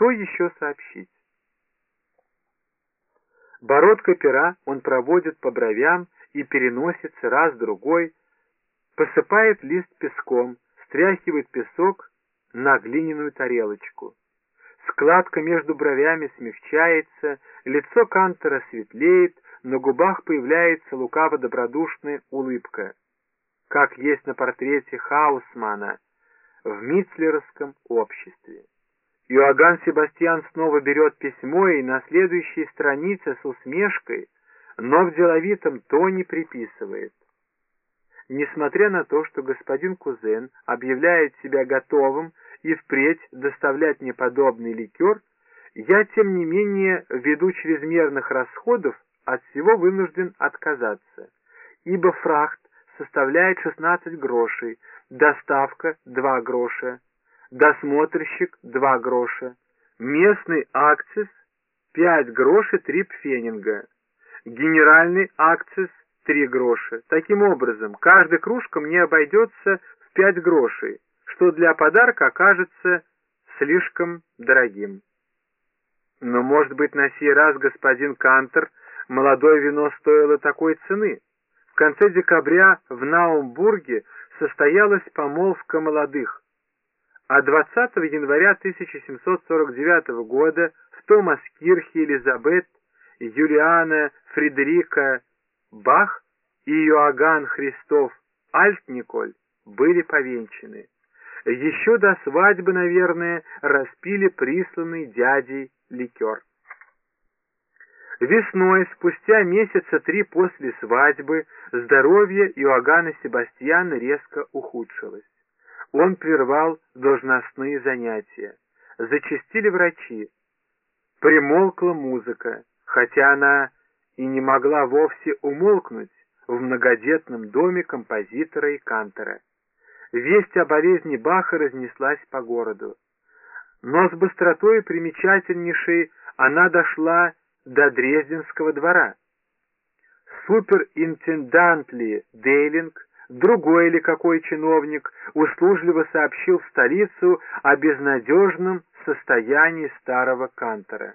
Что еще сообщить? Бородка пера он проводит по бровям и переносится раз-другой, посыпает лист песком, стряхивает песок на глиняную тарелочку. Складка между бровями смягчается, лицо Кантера светлеет, на губах появляется лукаво-добродушная улыбка, как есть на портрете Хаусмана в Митцлеровском обществе. Иоганн Себастьян снова берет письмо и на следующей странице с усмешкой, но в деловитом тоне приписывает. Несмотря на то, что господин Кузен объявляет себя готовым и впредь доставлять мне подобный ликер, я, тем не менее, ввиду чрезмерных расходов, от всего вынужден отказаться, ибо фрахт составляет 16 грошей, доставка 2 гроша, досмотрщик 2 гроша, местный акцис 5 грошей 3 пфенинга, генеральный акцис 3 гроша. Таким образом, каждая кружка мне обойдется в 5 грошей, что для подарка окажется слишком дорогим. Но, может быть, на сей раз господин Кантер молодое вино стоило такой цены. В конце декабря в Наумбурге состоялась помолвка молодых, а 20 января 1749 года в Томаскирхе Елизабет, Юлиана Фредерика Бах и Иоганн Христов Альтниколь были повенчаны. Еще до свадьбы, наверное, распили присланный дядей ликер. Весной, спустя месяца три после свадьбы, здоровье Иоганна Себастьяна резко ухудшилось. Он прервал должностные занятия. Зачастили врачи. Примолкла музыка, хотя она и не могла вовсе умолкнуть в многодетном доме композитора и кантора. Весть о болезни Баха разнеслась по городу. Но с быстротой примечательнейшей она дошла до Дрезденского двора. Суперинтендант ли Дейлинг, другой или какой чиновник, услужливо сообщил в столицу о безнадежном состоянии старого кантора.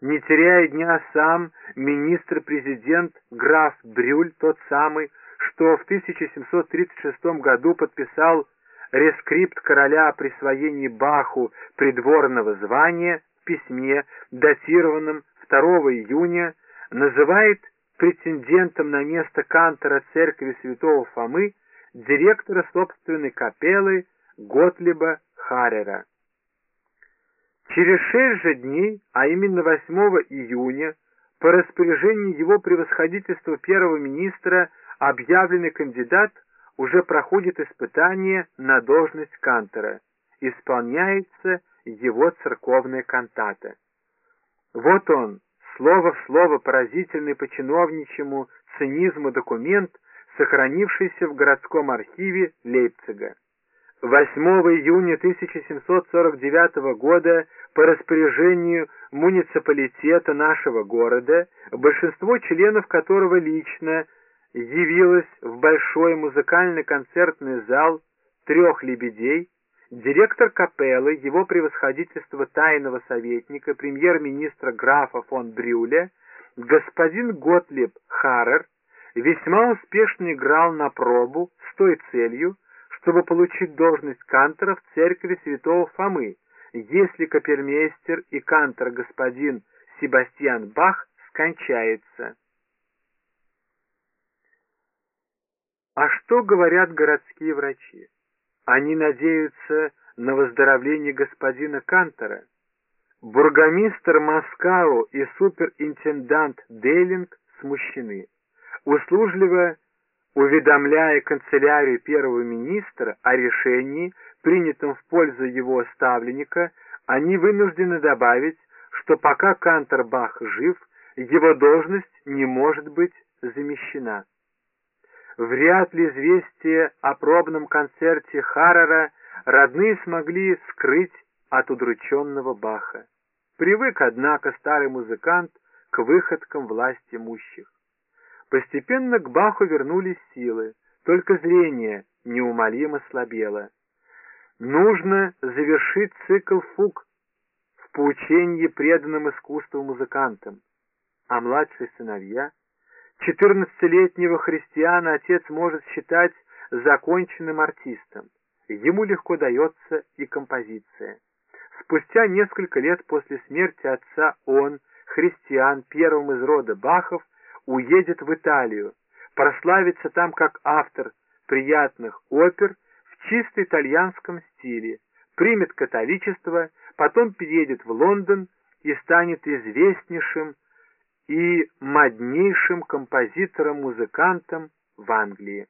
Не теряя дня сам, министр-президент граф Брюль, тот самый, что в 1736 году подписал рескрипт короля о присвоении Баху придворного звания в письме, датированном 2 июня, называет претендентом на место кантора церкви святого Фомы директора собственной капеллы Готлиба Харрера. Через шесть же дней, а именно 8 июня, по распоряжению его превосходительства первого министра объявленный кандидат уже проходит испытание на должность кантора, исполняется его церковная кантата. Вот он, слово в слово поразительный по чиновничьему цинизму документ, сохранившийся в городском архиве Лейпцига. 8 июня 1749 года по распоряжению муниципалитета нашего города, большинство членов которого лично явилось в большой музыкальный концертный зал трех лебедей, директор капеллы, его превосходительство тайного советника, премьер-министра графа фон Брюля, господин Готлиб Харрер, весьма успешно играл на пробу с той целью, чтобы получить должность кантора в церкви святого Фомы, если капельмейстер и кантор господин Себастьян Бах скончается. А что говорят городские врачи? Они надеются на выздоровление господина Кантера. Бургомистр Маскао и суперинтендант Дейлинг смущены. Услужливо уведомляя канцелярию первого министра о решении, принятом в пользу его ставленника, они вынуждены добавить, что пока Кантербах жив, его должность не может быть замещена. Вряд ли известие о пробном концерте Харрера родные смогли скрыть от удрученного Баха. Привык, однако, старый музыкант к выходкам власти имущих. Постепенно к Баху вернулись силы, только зрение неумолимо слабело. нужно завершить цикл фуг в поучении преданным искусству музыкантам, а младшие сыновья, четырнадцатилетнего христиана отец может считать законченным артистом. Ему легко дается и композиция. Спустя несколько лет после смерти отца он, христиан, первым из рода Бахов, уедет в Италию, прославится там как автор приятных опер в чисто итальянском стиле, примет католичество, потом переедет в Лондон и станет известнейшим и моднейшим композитором-музыкантом в Англии.